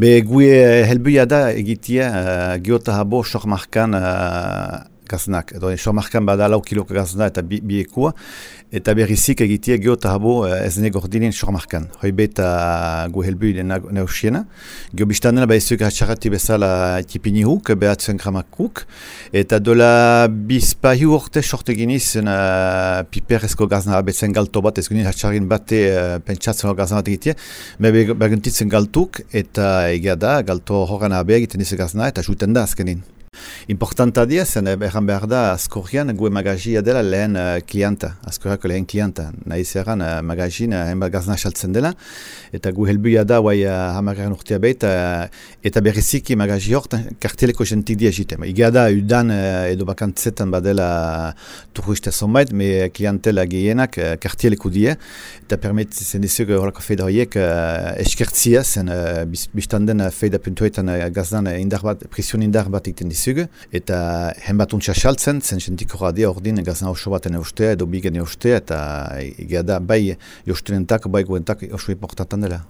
Be gu helbuia da egitea uh, geota habo sok markan uh, gaznak. Edo sok markan bada lau kiloko gazna eta bi, biekua. Eta berrizik egitea geota habo uh, ez dene gordinen sok markan. Hoi beta gu helbuia neusiena. Gio biztan dena baizuk hatxarati bezala tipini huk, behatzen gramak huk. Eta dola bizpahiu orte sorte giniz uh, piperezko gazna abetzen galto bat, ez ginen hatxarin bate uh, pentsatzen hor gazna bat egitea. Me berguntitzen galtuk eta egia da, galto horren abea egiten dizu gazna eta juten da azkenin. Importanta dia, zen erran behar da, askorrian gue magazia dela lehen uh, klienta, askorriako lehen klienta. Nahi zerran uh, magazin, uh, enbat gazna saltzen dela, eta gu helbuia da, guai uh, hamargarren urtea behit, uh, eta berriziki magazi hort, karteleko jentik dia jite. Iga da, udan uh, edo bakantzetan badela uh, turista zonbait, me klientela gehienak uh, karteleko die, eta permetitzen dizuk horako feida horiek uh, eskertzia, zen uh, biztan den feida puntuetan uh, gazdan uh, indar bat, presion indar bat iten dizuk, eta henbat untsa saltzen, zen sentiko radia ordin gazna oso baten eustea edo bigen eustea, eta egia da bai eustenentak, bai guentak oso importantan dela.